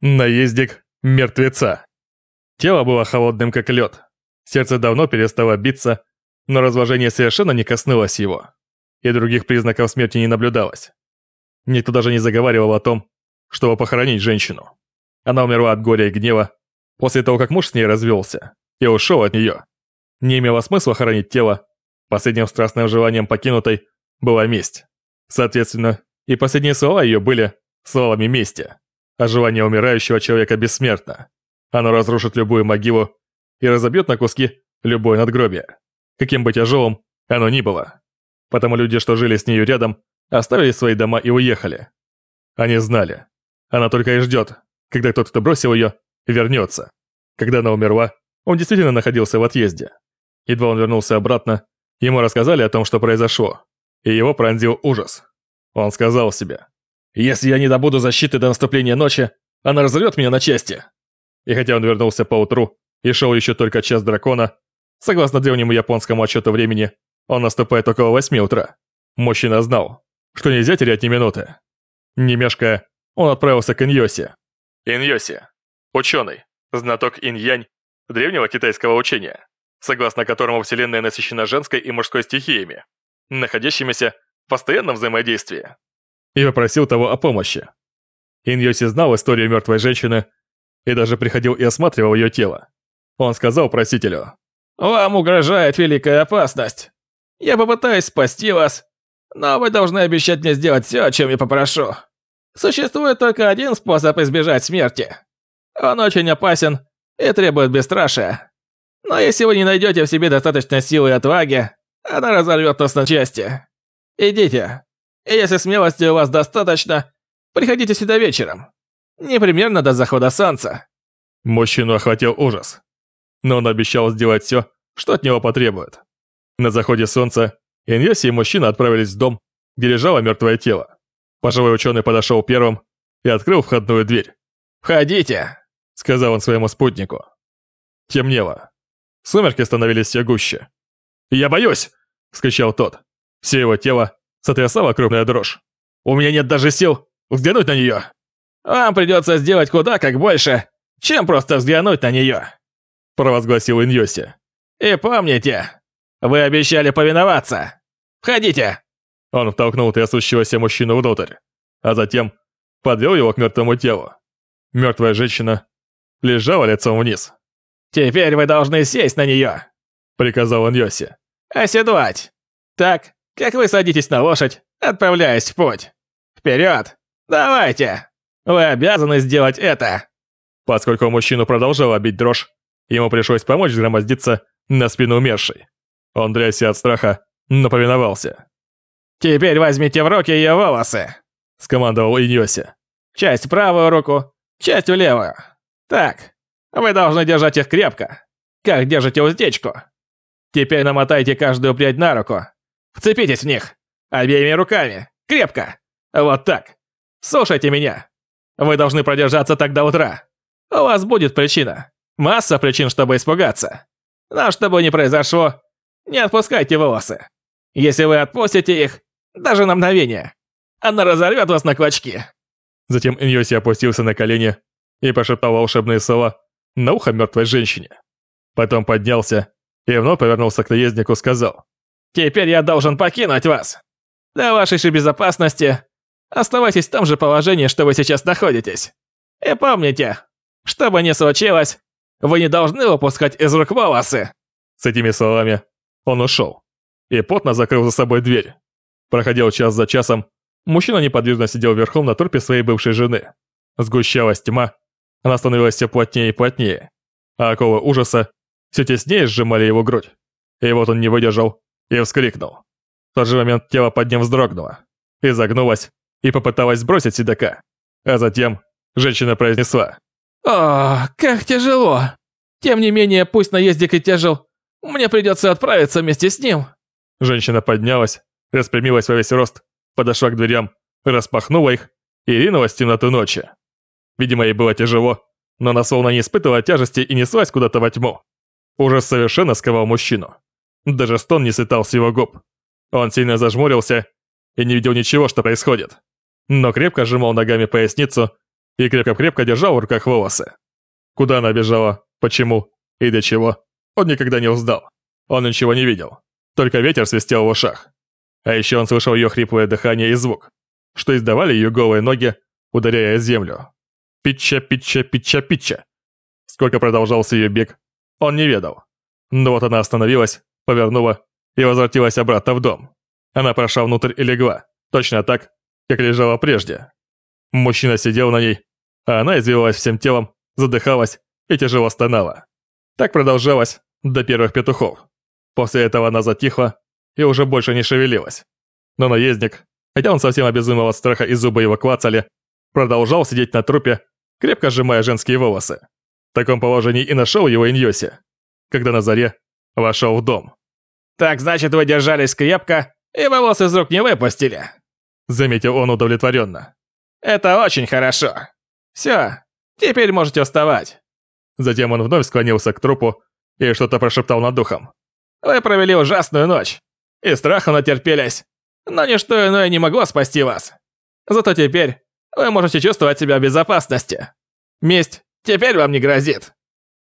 Наездик мертвеца. Тело было холодным, как лед. Сердце давно перестало биться, но разложение совершенно не коснулось его. И других признаков смерти не наблюдалось. Никто даже не заговаривал о том, чтобы похоронить женщину. Она умерла от горя и гнева после того, как муж с ней развелся и ушел от нее. Не имело смысла хоронить тело. Последним страстным желанием покинутой была месть. Соответственно, и последние слова ее были словами мести. А желание умирающего человека бессмертно. Оно разрушит любую могилу и разобьет на куски любое надгробие. Каким бы тяжелым оно ни было. Потому люди, что жили с нею рядом, оставили свои дома и уехали. Они знали. Она только и ждет, когда тот, кто бросил ее, вернется. Когда она умерла, он действительно находился в отъезде. Едва он вернулся обратно, ему рассказали о том, что произошло, и его пронзил ужас. Он сказал себе, «Если я не добуду защиты до наступления ночи, она разорвет меня на части». И хотя он вернулся поутру и шел еще только час дракона, согласно древнему японскому отчету времени, он наступает около восьми утра. Мужчина знал, что нельзя терять ни минуты. Не мешкая, он отправился к Иньоси. Иньоси. Ученый. Знаток инь-янь. Древнего китайского учения, согласно которому Вселенная насыщена женской и мужской стихиями, находящимися в постоянном взаимодействии. И попросил того о помощи. Иньоси знал историю мертвой женщины и даже приходил и осматривал ее тело. Он сказал просителю. «Вам угрожает великая опасность. Я попытаюсь спасти вас, но вы должны обещать мне сделать все, о чем я попрошу. Существует только один способ избежать смерти. Он очень опасен и требует бесстрашия. Но если вы не найдете в себе достаточно силы и отваги, она разорвет нас на части. Идите. И если смелости у вас достаточно, приходите сюда вечером. Непременно до захода солнца». Мужчину охватил ужас. Но он обещал сделать все, что от него потребует. На заходе солнца Иньяси и мужчина отправились в дом, где лежало мертвое тело. Пожилой ученый подошел первым и открыл входную дверь. «Входите!» — сказал он своему спутнику. Темнело. Сумерки становились все гуще. «Я боюсь!» — вскричал тот. Все его тело сотрясало крупная дрожь. «У меня нет даже сил взглянуть на нее!» «Вам придется сделать куда как больше, чем просто взглянуть на нее!» провозгласил Иньоси. «И помните, вы обещали повиноваться!» Входите!» Он втолкнул трясущегося мужчину внутрь, а затем подвел его к мертвому телу. Мертвая женщина лежала лицом вниз. «Теперь вы должны сесть на нее!» — приказал он Йоси. «Оседлать! Так, как вы садитесь на лошадь, отправляясь в путь. Вперед! Давайте! Вы обязаны сделать это!» Поскольку мужчину продолжала бить дрожь, ему пришлось помочь громоздиться на спину умершей. Он трясся от страха но повиновался. «Теперь возьмите в руки ее волосы», — скомандовал Иньоси. «Часть в правую руку, часть в левую. Так, вы должны держать их крепко, как держите уздечку. Теперь намотайте каждую прядь на руку. Вцепитесь в них, обеими руками, крепко. Вот так. Слушайте меня. Вы должны продержаться так до утра. У вас будет причина. Масса причин, чтобы испугаться. Но чтобы не произошло, не отпускайте волосы. Если вы отпустите их, даже на мгновение, она разорвет вас на клочки». Затем Иньоси опустился на колени и пошептал волшебные слова на ухо мертвой женщине. Потом поднялся и вновь повернулся к наезднику и сказал. «Теперь я должен покинуть вас. Для вашей же безопасности оставайтесь в том же положении, что вы сейчас находитесь. И помните, что бы ни случилось, вы не должны выпускать из рук волосы». С этими словами он ушел и потно закрыл за собой дверь. Проходил час за часом, мужчина неподвижно сидел верхом на трупе своей бывшей жены. Сгущалась тьма, она становилась все плотнее и плотнее, а оковы ужаса все теснее сжимали его грудь. И вот он не выдержал и вскрикнул. В тот же момент тело под ним вздрогнуло, изогнулось и попыталась сбросить седока. А затем женщина произнесла. «О, как тяжело! Тем не менее, пусть наездик и тяжел, мне придется отправиться вместе с ним». Женщина поднялась, распрямилась во весь рост, подошла к дверям, распахнула их и ринулась в темноту ночи. Видимо, ей было тяжело, но она словно не испытывала тяжести и неслась куда-то во тьму. Ужас совершенно сковал мужчину. Даже стон не слетал с его губ. Он сильно зажмурился и не видел ничего, что происходит. Но крепко сжимал ногами поясницу и крепко-крепко держал в руках волосы. Куда она бежала, почему и для чего, он никогда не узнал. Он ничего не видел, только ветер свистел в ушах. А еще он слышал ее хриплое дыхание и звук, что издавали ее голые ноги, ударяя землю. Питча, питча, питча, питча. Сколько продолжался ее бег, он не ведал. Но вот она остановилась, повернула и возвратилась обратно в дом. Она прошла внутрь и легла, точно так, как лежала прежде. Мужчина сидел на ней, а она извивалась всем телом, задыхалась и тяжело стонала. Так продолжалось до первых петухов. После этого она затихла и уже больше не шевелилась. Но наездник, хотя он совсем обезумел от страха и зубы его клацали, продолжал сидеть на трупе, крепко сжимая женские волосы. В таком положении и нашел его Иньоси, когда на заре вошел в дом. «Так значит, вы держались крепко и волосы из рук не выпустили», заметил он удовлетворенно. «Это очень хорошо. Все, теперь можете вставать». Затем он вновь склонился к трупу и что-то прошептал над духом. «Вы провели ужасную ночь и страха натерпелись, но ничто иное не могло спасти вас. Зато теперь вы можете чувствовать себя в безопасности. Месть теперь вам не грозит».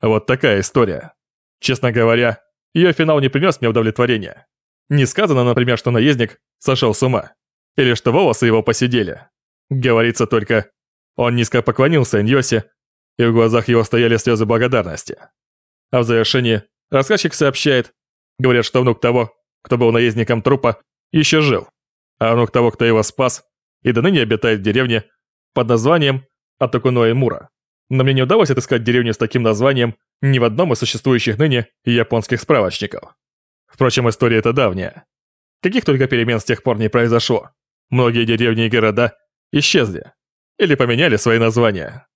Вот такая история. Честно говоря, ее финал не принес мне удовлетворения. Не сказано, например, что наездник сошел с ума, или что волосы его посидели. Говорится только, он низко поклонился Иньосе, и в глазах его стояли слезы благодарности. А в завершении рассказчик сообщает, говорят, что внук того, кто был наездником трупа, еще жил, а внук того, кто его спас, и до ныне обитает в деревне под названием Атакуноэ Мура. Но мне не удалось отыскать деревню с таким названием ни в одном из существующих ныне японских справочников. Впрочем, история эта давняя. Каких только перемен с тех пор не произошло. Многие деревни и города исчезли или поменяли свои названия.